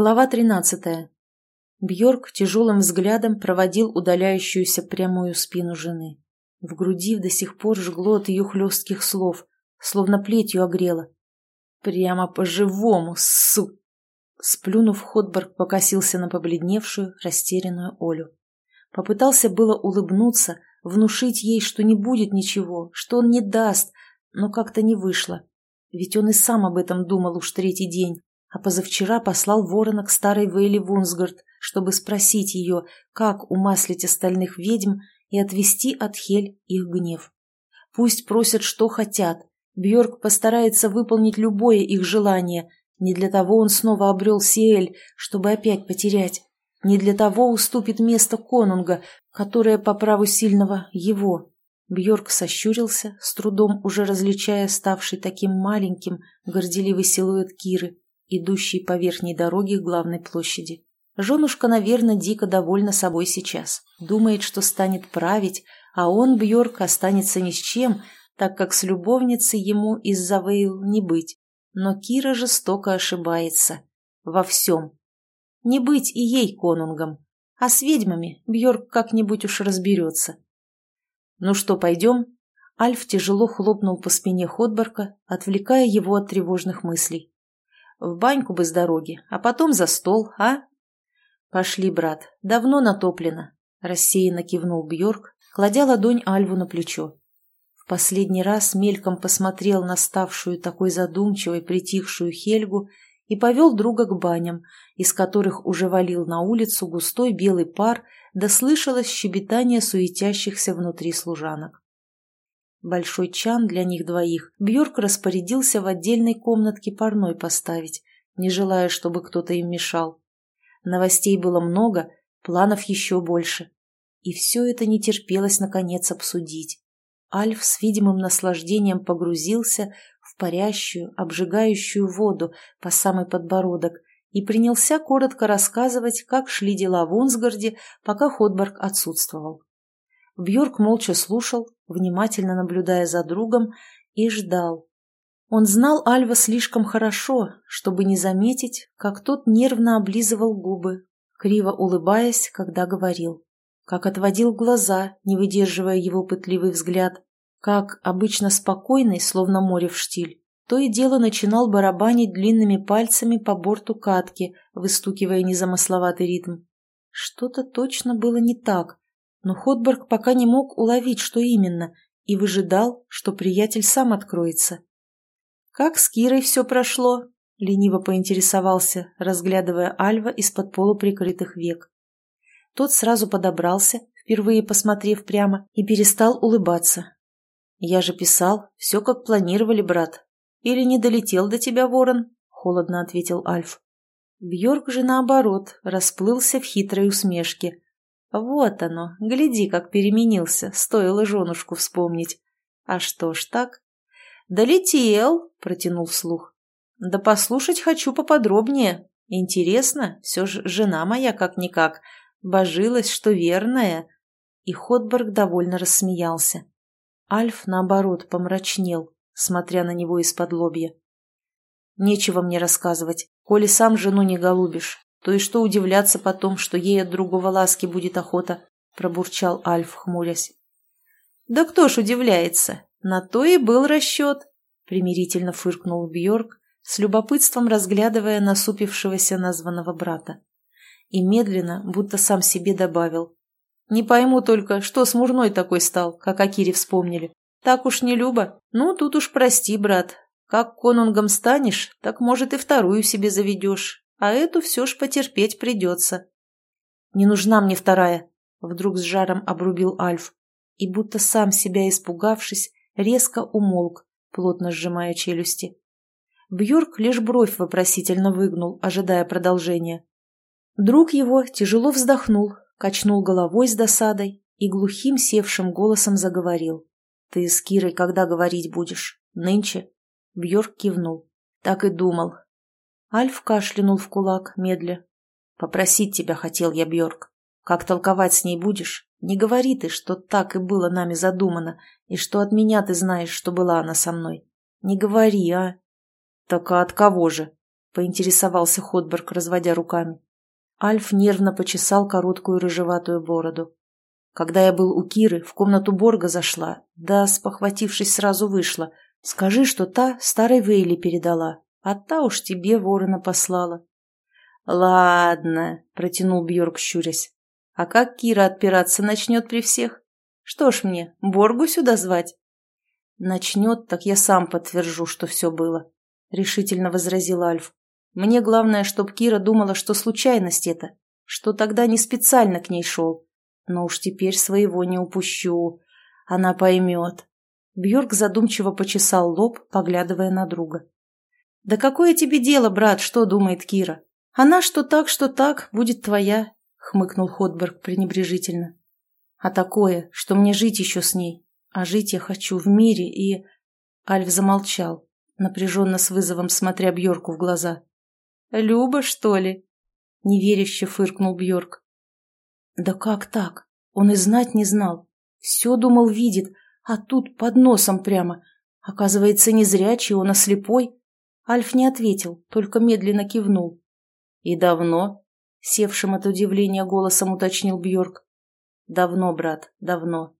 Глава тринадцатая. Бьорк тяжелым взглядом проводил удаляющуюся прямую спину жены. В груди до сих пор жгло от ее хлестких слов, словно плетью огрело. «Прямо по-живому, су...» Сплюнув, Ходберг покосился на побледневшую, растерянную Олю. Попытался было улыбнуться, внушить ей, что не будет ничего, что он не даст, но как-то не вышло. Ведь он и сам об этом думал уж третий день а позавчера послал ворона к старой Вейли Вунсгард, чтобы спросить ее, как умаслить остальных ведьм и отвести от Хель их гнев. Пусть просят, что хотят. Бьорк постарается выполнить любое их желание. Не для того он снова обрел Сиэль, чтобы опять потерять. Не для того уступит место конунга, которое по праву сильного его. Бьорк сощурился, с трудом уже различая ставший таким маленьким горделивый силуэт Киры идущий по верхней дороге к главной площади. Женушка, наверное, дико довольна собой сейчас. Думает, что станет править, а он, Бьорк, останется ни с чем, так как с любовницей ему из-за Вейл не быть. Но Кира жестоко ошибается. Во всем. Не быть и ей конунгом. А с ведьмами Бьорк как-нибудь уж разберется. «Ну что, пойдем?» Альф тяжело хлопнул по спине Ходборка, отвлекая его от тревожных мыслей. В баньку бы с дороги, а потом за стол, а? Пошли, брат, давно натоплено, рассеянно кивнул Бьорк, кладя ладонь Альву на плечо. В последний раз мельком посмотрел на ставшую такой задумчивой притихшую Хельгу и повел друга к баням, из которых уже валил на улицу густой белый пар, да слышалось щебетание суетящихся внутри служанок. Большой чан для них двоих Бьорк распорядился в отдельной комнатке парной поставить, не желая, чтобы кто-то им мешал. Новостей было много, планов еще больше. И все это не терпелось, наконец, обсудить. Альф с видимым наслаждением погрузился в парящую, обжигающую воду по самый подбородок и принялся коротко рассказывать, как шли дела в Унсгарде, пока Ходберг отсутствовал. Бьорк молча слушал, внимательно наблюдая за другом, и ждал. Он знал Альва слишком хорошо, чтобы не заметить, как тот нервно облизывал губы, криво улыбаясь, когда говорил, как отводил глаза, не выдерживая его пытливый взгляд, как, обычно спокойный, словно море в штиль, то и дело начинал барабанить длинными пальцами по борту катки, выстукивая незамысловатый ритм. Что-то точно было не так, но Ходберг пока не мог уловить, что именно, и выжидал, что приятель сам откроется. «Как с Кирой все прошло?» — лениво поинтересовался, разглядывая Альва из-под полуприкрытых век. Тот сразу подобрался, впервые посмотрев прямо, и перестал улыбаться. «Я же писал, все как планировали, брат. Или не долетел до тебя ворон?» — холодно ответил Альф. Бьорк же, наоборот, расплылся в хитрой усмешке — вот оно, гляди, как переменился, стоило женушку вспомнить. А что ж так? «Долетел!» — протянул вслух. «Да послушать хочу поподробнее. Интересно, все же жена моя как-никак. Божилась, что верная». И Ходберг довольно рассмеялся. Альф, наоборот, помрачнел, смотря на него из-под лобья. «Нечего мне рассказывать, коли сам жену не голубишь то и что удивляться потом, что ей от другого ласки будет охота, пробурчал Альф, хмурясь. Да кто ж удивляется, на то и был расчет, примирительно фыркнул Бьорк, с любопытством разглядывая насупившегося названного брата. И медленно, будто сам себе добавил. Не пойму только, что смурной такой стал, как Акире вспомнили. Так уж не любо. Ну, тут уж прости, брат. Как конунгом станешь, так, может, и вторую себе заведешь а эту все ж потерпеть придется. «Не нужна мне вторая», — вдруг с жаром обрубил Альф, и, будто сам себя испугавшись, резко умолк, плотно сжимая челюсти. Бьорк лишь бровь вопросительно выгнул, ожидая продолжения. Друг его тяжело вздохнул, качнул головой с досадой и глухим севшим голосом заговорил. «Ты с Кирой когда говорить будешь? Нынче?» Бьорк кивнул. «Так и думал. Альф кашлянул в кулак, медля. «Попросить тебя хотел я, Бьорк. Как толковать с ней будешь? Не говори ты, что так и было нами задумано, и что от меня ты знаешь, что была она со мной. Не говори, а?» «Так а от кого же?» — поинтересовался Ходберг, разводя руками. Альф нервно почесал короткую рыжеватую бороду. Когда я был у Киры, в комнату Борга зашла, да, спохватившись, сразу вышла. Скажи, что та старой Вейли передала, а та уж тебе ворона послала. «Ладно», — протянул Бьорк, щурясь. «А как Кира отпираться начнет при всех? Что ж мне, Боргу сюда звать?» «Начнет, так я сам подтвержу, что все было», — решительно возразил Альф. «Мне главное, чтоб Кира думала, что случайность это, что тогда не специально к ней шел. Но уж теперь своего не упущу. Она поймет». Бьорк задумчиво почесал лоб, поглядывая на друга. «Да какое тебе дело, брат, что думает Кира? Она что так, что так, будет твоя», — хмыкнул Ходберг пренебрежительно. «А такое, что мне жить еще с ней, а жить я хочу в мире и...» Альф замолчал, напряженно с вызовом смотря Бьорку в глаза. «Люба, что ли?» — неверяще фыркнул Бьорк. «Да как так? Он и знать не знал. Все думал, видит, а тут под носом прямо. Оказывается, не зрячий, он, а слепой». Альф не ответил, только медленно кивнул. «И давно?» — севшим от удивления голосом уточнил Бьорк. «Давно, брат, давно.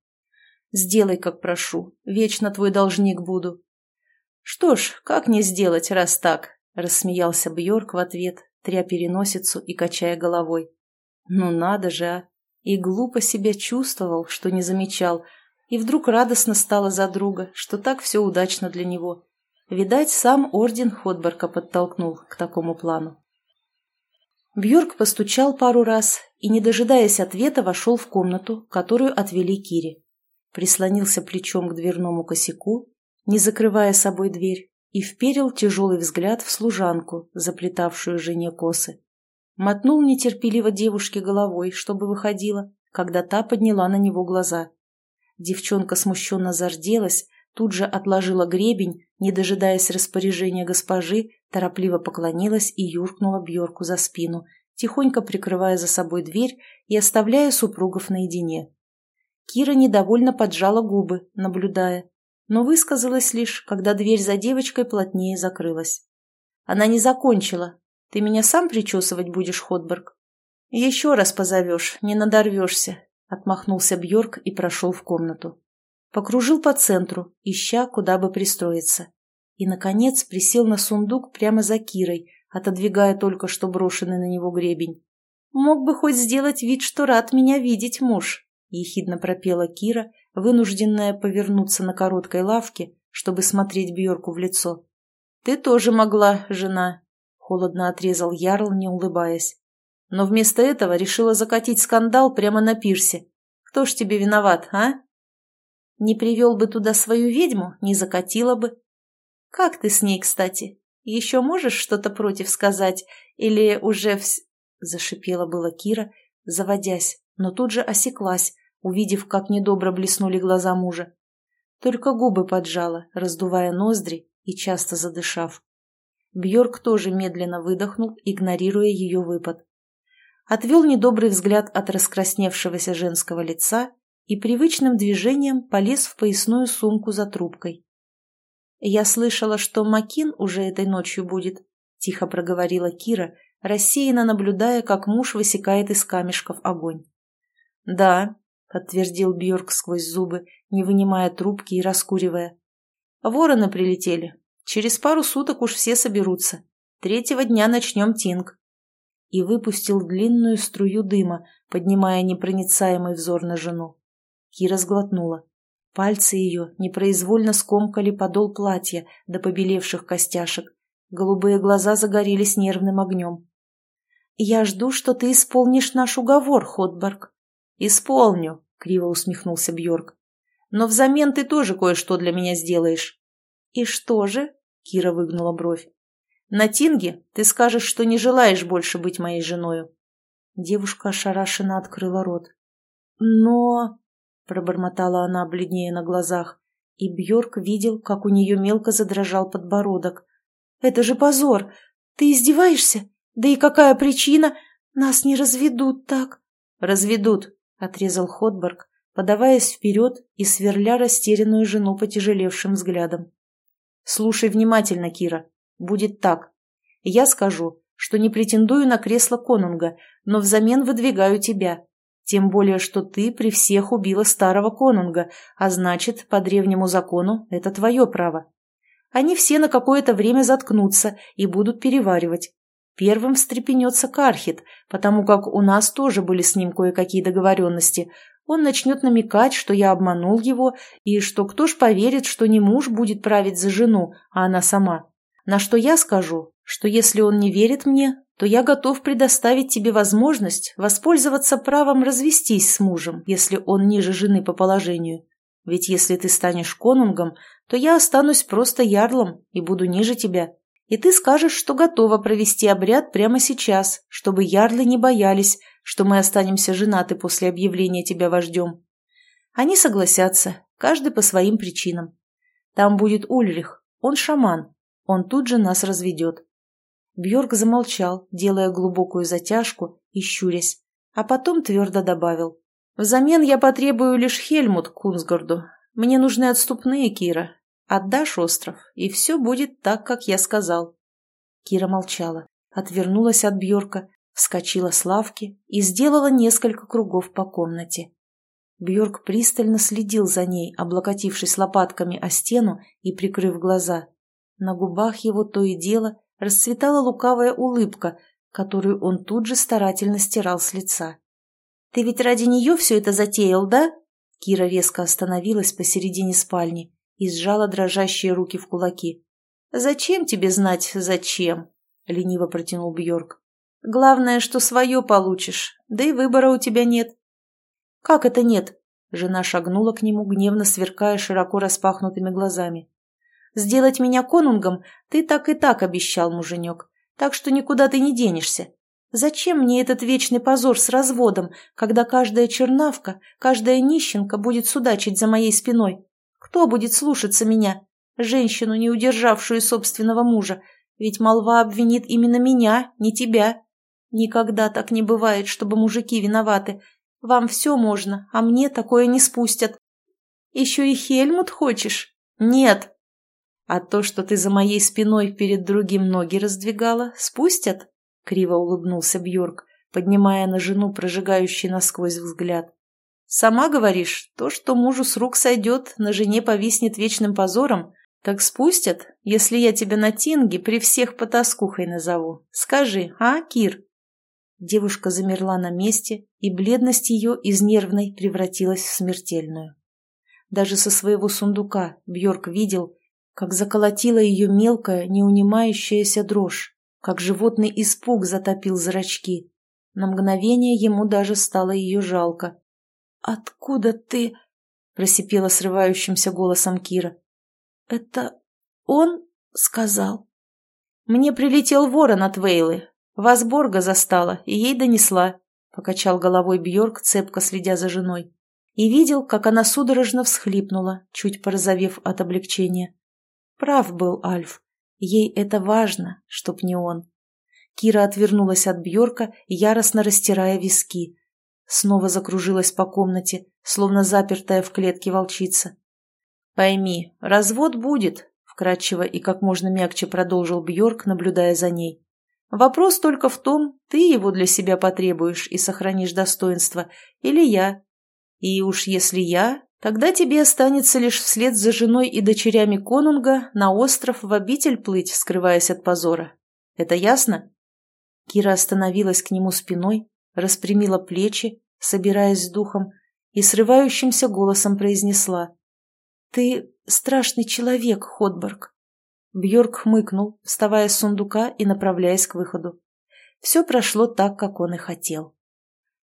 Сделай, как прошу. Вечно твой должник буду». «Что ж, как не сделать, раз так?» — рассмеялся Бьорк в ответ, тря переносицу и качая головой. «Ну надо же, а!» И глупо себя чувствовал, что не замечал, и вдруг радостно стало за друга, что так все удачно для него. Видать, сам орден Ходборка подтолкнул к такому плану. Бьорк постучал пару раз и, не дожидаясь ответа, вошел в комнату, которую отвели Кире прислонился плечом к дверному косяку, не закрывая собой дверь, и вперил тяжелый взгляд в служанку, заплетавшую жене косы. Мотнул нетерпеливо девушке головой, чтобы выходила, когда та подняла на него глаза. Девчонка смущенно зарделась, тут же отложила гребень, не дожидаясь распоряжения госпожи, торопливо поклонилась и юркнула Бьорку за спину, тихонько прикрывая за собой дверь и оставляя супругов наедине. Кира недовольно поджала губы, наблюдая, но высказалась лишь, когда дверь за девочкой плотнее закрылась. Она не закончила. «Ты меня сам причесывать будешь, Ходберг?» «Еще раз позовешь, не надорвешься», — отмахнулся Бьорк и прошел в комнату. Покружил по центру, ища, куда бы пристроиться. И, наконец, присел на сундук прямо за Кирой, отодвигая только что брошенный на него гребень. «Мог бы хоть сделать вид, что рад меня видеть, муж», — ехидно пропела Кира, вынужденная повернуться на короткой лавке, чтобы смотреть Бьорку в лицо. «Ты тоже могла, жена», — холодно отрезал Ярл, не улыбаясь. «Но вместо этого решила закатить скандал прямо на пирсе. Кто ж тебе виноват, а?» «Не привел бы туда свою ведьму, не закатила бы». «Как ты с ней, кстати? Еще можешь что-то против сказать? Или уже вс...» — зашипела была Кира, заводясь, но тут же осеклась, увидев, как недобро блеснули глаза мужа. Только губы поджала, раздувая ноздри и часто задышав. Бьорк тоже медленно выдохнул, игнорируя ее выпад. Отвел недобрый взгляд от раскрасневшегося женского лица и привычным движением полез в поясную сумку за трубкой. «Я слышала, что Макин уже этой ночью будет», — тихо проговорила Кира, рассеянно наблюдая, как муж высекает из камешков огонь. «Да», — подтвердил Бьорк сквозь зубы, не вынимая трубки и раскуривая. «Вороны прилетели. Через пару суток уж все соберутся. Третьего дня начнем тинг». И выпустил длинную струю дыма, поднимая непроницаемый взор на жену. Кира сглотнула. Пальцы ее непроизвольно скомкали подол платья до побелевших костяшек. Голубые глаза загорелись нервным огнем. «Я жду, что ты исполнишь наш уговор, Ходберг», «Исполню», — криво усмехнулся Бьорк. «Но взамен ты тоже кое-что для меня сделаешь». «И что же?» — Кира выгнула бровь. «На Тинге ты скажешь, что не желаешь больше быть моей женою». Девушка ошарашенно открыла рот. «Но...» — пробормотала она, бледнее на глазах, и Бьорк видел, как у нее мелко задрожал подбородок. «Это же позор! Ты издеваешься? Да и какая причина? Нас не разведут так!» «Разведут, — отрезал Ходберг, подаваясь вперед и сверля растерянную жену потяжелевшим взглядом. «Слушай внимательно, Кира. Будет так. Я скажу, что не претендую на кресло конунга, но взамен выдвигаю тебя. Тем более, что ты при всех убила старого конунга, а значит, по древнему закону, это твое право. Они все на какое-то время заткнутся и будут переваривать. Первым встрепенется Кархит, потому как у нас тоже были с ним кое-какие договоренности. Он начнет намекать, что я обманул его, и что кто ж поверит, что не муж будет править за жену, а она сама. На что я скажу, что если он не верит мне, то я готов предоставить тебе возможность воспользоваться правом развестись с мужем, если он ниже жены по положению. Ведь если ты станешь конунгом, то я останусь просто ярлом и буду ниже тебя. И ты скажешь, что готова провести обряд прямо сейчас, чтобы ярлы не боялись, что мы останемся женаты после объявления тебя вождем. Они согласятся, каждый по своим причинам. Там будет Ульрих, он шаман, он тут же нас разведет. Бьорк замолчал, делая глубокую затяжку и щурясь, а потом твердо добавил. Взамен я потребую лишь Хельмут Кунсгарду. Мне нужны отступные, Кира. Отдашь остров, и все будет так, как я сказал. Кира молчала, отвернулась от Бьорка, вскочила с лавки и сделала несколько кругов по комнате. Бьорк пристально следил за ней, облокотившись лопатками о стену и прикрыв глаза. На губах его то и дело расцветала лукавая улыбка, которую он тут же старательно стирал с лица. «Ты ведь ради нее все это затеял, да?» Кира резко остановилась посередине спальни и сжала дрожащие руки в кулаки. «Зачем тебе знать, зачем?» — лениво протянул Бьорк. «Главное, что свое получишь, да и выбора у тебя нет». «Как это нет?» — жена шагнула к нему, гневно сверкая широко распахнутыми глазами. «Сделать меня конунгом ты так и так обещал, муженек, так что никуда ты не денешься. Зачем мне этот вечный позор с разводом, когда каждая чернавка, каждая нищенка будет судачить за моей спиной? Кто будет слушаться меня, женщину, не удержавшую собственного мужа? Ведь молва обвинит именно меня, не тебя. Никогда так не бывает, чтобы мужики виноваты. Вам все можно, а мне такое не спустят. Еще и Хельмут хочешь? Нет. А то, что ты за моей спиной перед другим ноги раздвигала, спустят? криво улыбнулся Бьорк, поднимая на жену прожигающий насквозь взгляд. «Сама говоришь, то, что мужу с рук сойдет, на жене повиснет вечным позором, так спустят, если я тебя на тинге при всех потаскухой назову. Скажи, а, Кир?» Девушка замерла на месте, и бледность ее из нервной превратилась в смертельную. Даже со своего сундука Бьорк видел, как заколотила ее мелкая, неунимающаяся дрожь как животный испуг затопил зрачки. На мгновение ему даже стало ее жалко. «Откуда ты?» — просипела срывающимся голосом Кира. «Это он сказал?» «Мне прилетел ворон от Вейлы. Вас Борга застала и ей донесла», — покачал головой Бьорк, цепко следя за женой. И видел, как она судорожно всхлипнула, чуть порозовев от облегчения. Прав был Альф. Ей это важно, чтоб не он. Кира отвернулась от Бьорка, яростно растирая виски. Снова закружилась по комнате, словно запертая в клетке волчица. «Пойми, развод будет», — вкратчиво и как можно мягче продолжил Бьорк, наблюдая за ней. «Вопрос только в том, ты его для себя потребуешь и сохранишь достоинство, или я. И уж если я, Тогда тебе останется лишь вслед за женой и дочерями конунга на остров в обитель плыть, скрываясь от позора. Это ясно?» Кира остановилась к нему спиной, распрямила плечи, собираясь с духом, и срывающимся голосом произнесла. «Ты страшный человек, Ходборг!» Бьорк хмыкнул, вставая с сундука и направляясь к выходу. Все прошло так, как он и хотел.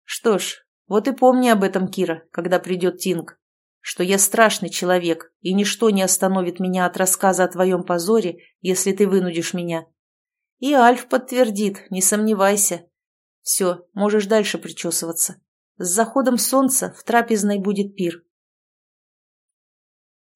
«Что ж, вот и помни об этом, Кира, когда придет Тинг что я страшный человек, и ничто не остановит меня от рассказа о твоем позоре, если ты вынудишь меня. И Альф подтвердит, не сомневайся. Все, можешь дальше причесываться. С заходом солнца в трапезной будет пир.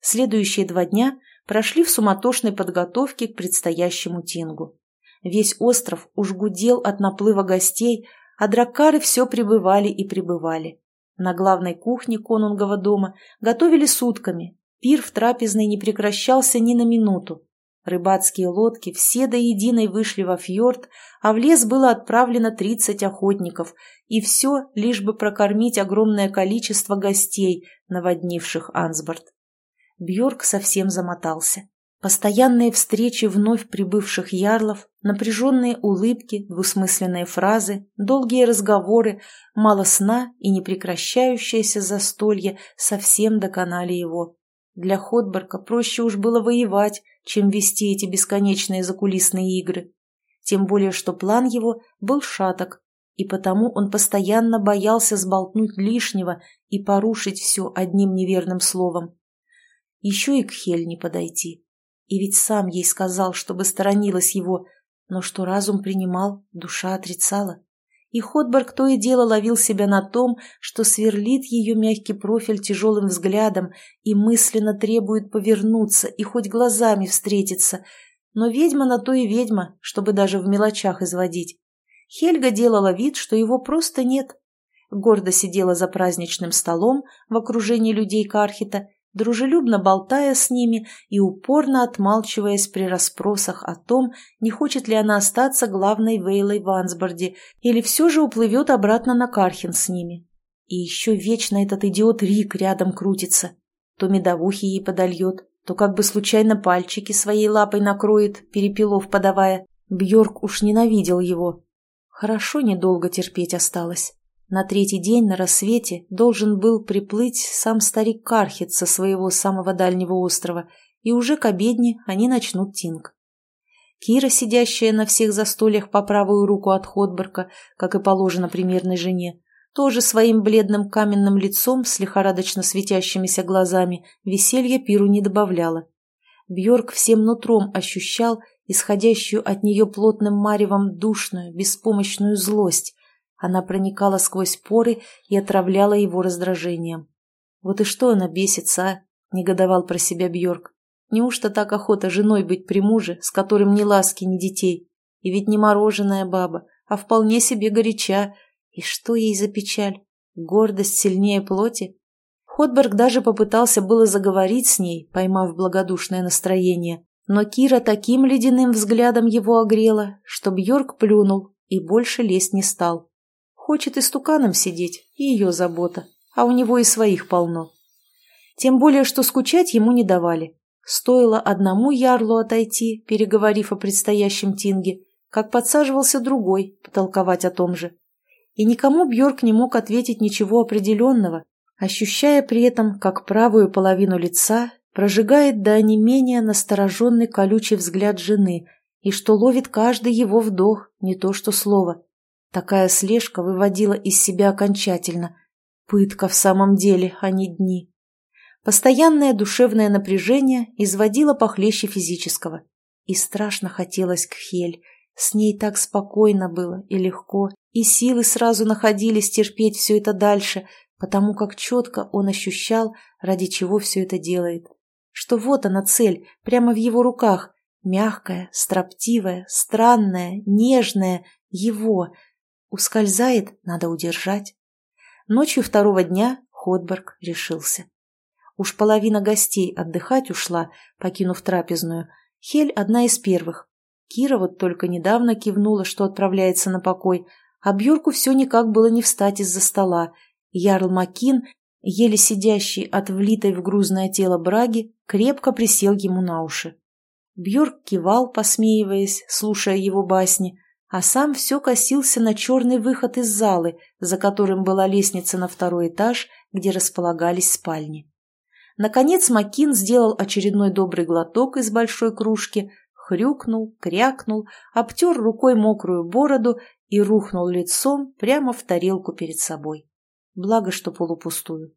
Следующие два дня прошли в суматошной подготовке к предстоящему тингу. Весь остров уж гудел от наплыва гостей, а дракары все прибывали и прибывали. На главной кухне конунгова дома готовили сутками. Пир в трапезной не прекращался ни на минуту. Рыбацкие лодки все до единой вышли во фьорд, а в лес было отправлено 30 охотников, и все лишь бы прокормить огромное количество гостей, наводнивших Ансборд. Бьорк совсем замотался. Постоянные встречи вновь прибывших ярлов, напряженные улыбки, двусмысленные фразы, долгие разговоры, мало сна и непрекращающееся застолье совсем доконали его. Для Ходборка проще уж было воевать, чем вести эти бесконечные закулисные игры. Тем более, что план его был шаток, и потому он постоянно боялся сболтнуть лишнего и порушить все одним неверным словом. Еще и к Хель не подойти. И ведь сам ей сказал, чтобы сторонилась его, но что разум принимал, душа отрицала. И Ходберг то и дело ловил себя на том, что сверлит ее мягкий профиль тяжелым взглядом и мысленно требует повернуться и хоть глазами встретиться. Но ведьма на то и ведьма, чтобы даже в мелочах изводить. Хельга делала вид, что его просто нет. Гордо сидела за праздничным столом в окружении людей Кархита дружелюбно болтая с ними и упорно отмалчиваясь при расспросах о том, не хочет ли она остаться главной Вейлой в Ансборде или все же уплывет обратно на Кархин с ними. И еще вечно этот идиот Рик рядом крутится. То медовухи ей подольет, то как бы случайно пальчики своей лапой накроет, перепелов подавая. Бьорк уж ненавидел его. Хорошо недолго терпеть осталось. На третий день на рассвете должен был приплыть сам старик Кархит со своего самого дальнего острова, и уже к обедне они начнут тинг. Кира, сидящая на всех застольях по правую руку от Ходборка, как и положено примерной жене, тоже своим бледным каменным лицом с лихорадочно светящимися глазами веселья пиру не добавляла. Бьорк всем нутром ощущал исходящую от нее плотным маревом душную, беспомощную злость, она проникала сквозь поры и отравляла его раздражением. «Вот и что она бесится, а?» — негодовал про себя Бьорк. «Неужто так охота женой быть при муже, с которым ни ласки, ни детей? И ведь не мороженая баба, а вполне себе горяча. И что ей за печаль? Гордость сильнее плоти?» Ходберг даже попытался было заговорить с ней, поймав благодушное настроение, но Кира таким ледяным взглядом его огрела, что Бьорк плюнул и больше лезть не стал. Хочет истуканом сидеть, и ее забота, а у него и своих полно. Тем более, что скучать ему не давали. Стоило одному ярлу отойти, переговорив о предстоящем тинге, как подсаживался другой потолковать о том же. И никому Бьорк не мог ответить ничего определенного, ощущая при этом, как правую половину лица прожигает до онемения настороженный колючий взгляд жены и что ловит каждый его вдох, не то что слово. Такая слежка выводила из себя окончательно. Пытка в самом деле, а не дни. Постоянное душевное напряжение изводило похлеще физического. И страшно хотелось к Хель. С ней так спокойно было и легко, и силы сразу находились терпеть все это дальше, потому как четко он ощущал, ради чего все это делает. Что вот она цель, прямо в его руках, мягкая, строптивая, странная, нежная, его — Ускользает, надо удержать. Ночью второго дня Ходберг решился. Уж половина гостей отдыхать ушла, покинув трапезную. Хель одна из первых. Кира вот только недавно кивнула, что отправляется на покой, а Бьорку все никак было не встать из-за стола. Ярл Макин, еле сидящий от влитой в грузное тело браги, крепко присел ему на уши. Бьорк кивал, посмеиваясь, слушая его басни, а сам все косился на черный выход из залы, за которым была лестница на второй этаж, где располагались спальни. Наконец Макин сделал очередной добрый глоток из большой кружки, хрюкнул, крякнул, обтер рукой мокрую бороду и рухнул лицом прямо в тарелку перед собой. Благо, что полупустую.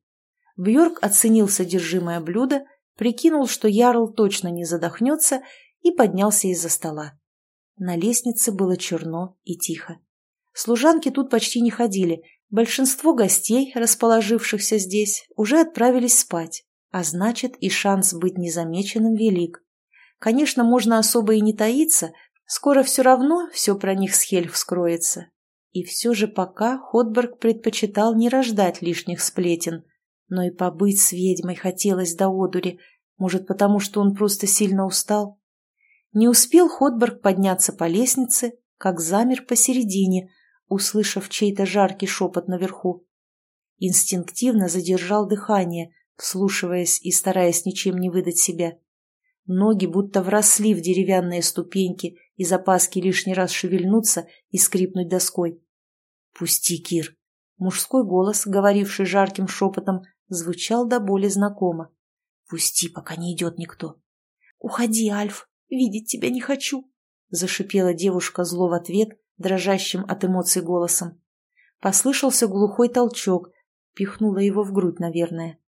Бьорк оценил содержимое блюда, прикинул, что Ярл точно не задохнется, и поднялся из-за стола. На лестнице было черно и тихо. Служанки тут почти не ходили. Большинство гостей, расположившихся здесь, уже отправились спать, а значит и шанс быть незамеченным велик. Конечно, можно особо и не таиться, скоро все равно все про них с Хель вскроется. И все же пока Ходберг предпочитал не рождать лишних сплетен, но и побыть с ведьмой хотелось до одури, может, потому что он просто сильно устал. Не успел Ходберг подняться по лестнице, как замер посередине, услышав чей-то жаркий шепот наверху. Инстинктивно задержал дыхание, вслушиваясь и стараясь ничем не выдать себя. Ноги будто вросли в деревянные ступеньки, из опаски лишний раз шевельнуться и скрипнуть доской. «Пусти, Кир!» Мужской голос, говоривший жарким шепотом, звучал до боли знакомо. «Пусти, пока не идет никто». «Уходи, Альф, видеть тебя не хочу», — зашипела девушка зло в ответ, дрожащим от эмоций голосом. Послышался глухой толчок, пихнула его в грудь, наверное.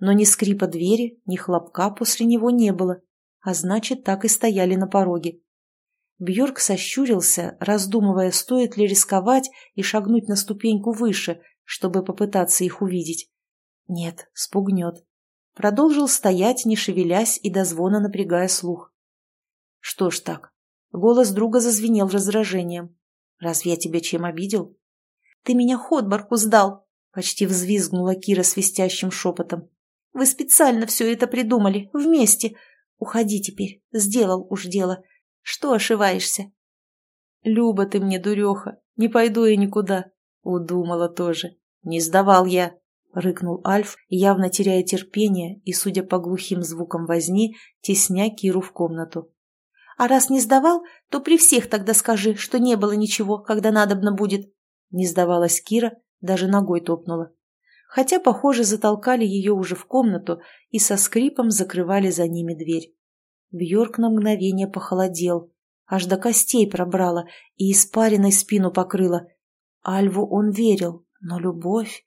Но ни скрипа двери, ни хлопка после него не было, а значит, так и стояли на пороге. Бьорк сощурился, раздумывая, стоит ли рисковать и шагнуть на ступеньку выше, чтобы попытаться их увидеть. Нет, спугнет. Продолжил стоять, не шевелясь и до звона напрягая слух. Что ж так? Голос друга зазвенел раздражением. Разве я тебя чем обидел? Ты меня Ходбарку сдал, почти взвизгнула Кира свистящим шепотом. Вы специально все это придумали, вместе. Уходи теперь, сделал уж дело. Что ошиваешься? Люба ты мне, дуреха, не пойду я никуда. Удумала тоже. Не сдавал я, рыкнул Альф, явно теряя терпение и, судя по глухим звукам возни, тесня Киру в комнату. А раз не сдавал, то при всех тогда скажи, что не было ничего, когда надобно будет. Не сдавалась Кира, даже ногой топнула. Хотя, похоже, затолкали ее уже в комнату и со скрипом закрывали за ними дверь. Бьорк на мгновение похолодел, аж до костей пробрала и испаренной спину покрыла. Альву он верил, но любовь,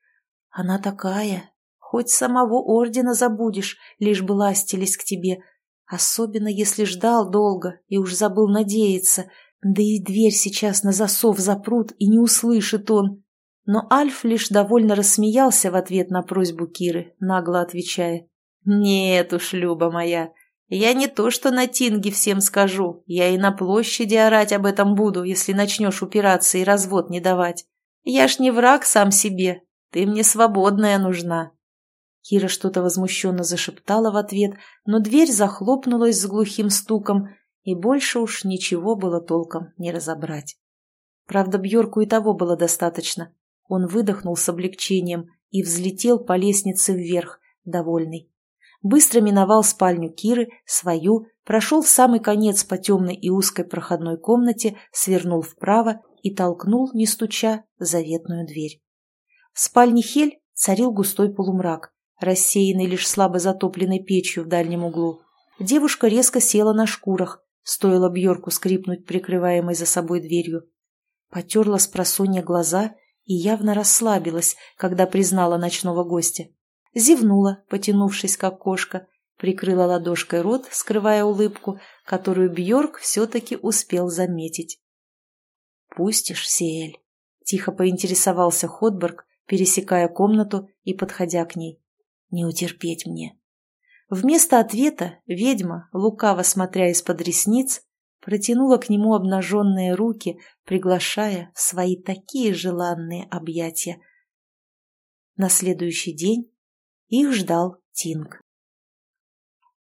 она такая, хоть самого ордена забудешь, лишь бы ластились к тебе, особенно если ждал долго и уж забыл надеяться, да и дверь сейчас на засов запрут и не услышит он. Но Альф лишь довольно рассмеялся в ответ на просьбу Киры, нагло отвечая. «Нет уж, Люба моя, я не то что на Тинге всем скажу, я и на площади орать об этом буду, если начнешь упираться и развод не давать. Я ж не враг сам себе, ты мне свободная нужна». Кира что-то возмущенно зашептала в ответ, но дверь захлопнулась с глухим стуком, и больше уж ничего было толком не разобрать. Правда, Бьорку и того было достаточно. Он выдохнул с облегчением и взлетел по лестнице вверх, довольный быстро миновал спальню Киры, свою, прошел в самый конец по темной и узкой проходной комнате, свернул вправо и толкнул, не стуча, заветную дверь. В спальне Хель царил густой полумрак, рассеянный лишь слабо затопленной печью в дальнем углу. Девушка резко села на шкурах, стоило Бьорку скрипнуть прикрываемой за собой дверью. Потерла с просонья глаза и явно расслабилась, когда признала ночного гостя зевнула, потянувшись как кошка, прикрыла ладошкой рот, скрывая улыбку, которую Бьорк все-таки успел заметить. «Пустишь, Сиэль?» — тихо поинтересовался Ходберг, пересекая комнату и подходя к ней. «Не утерпеть мне». Вместо ответа ведьма, лукаво смотря из-под ресниц, протянула к нему обнаженные руки, приглашая в свои такие желанные объятия. На следующий день их ждал Тинг.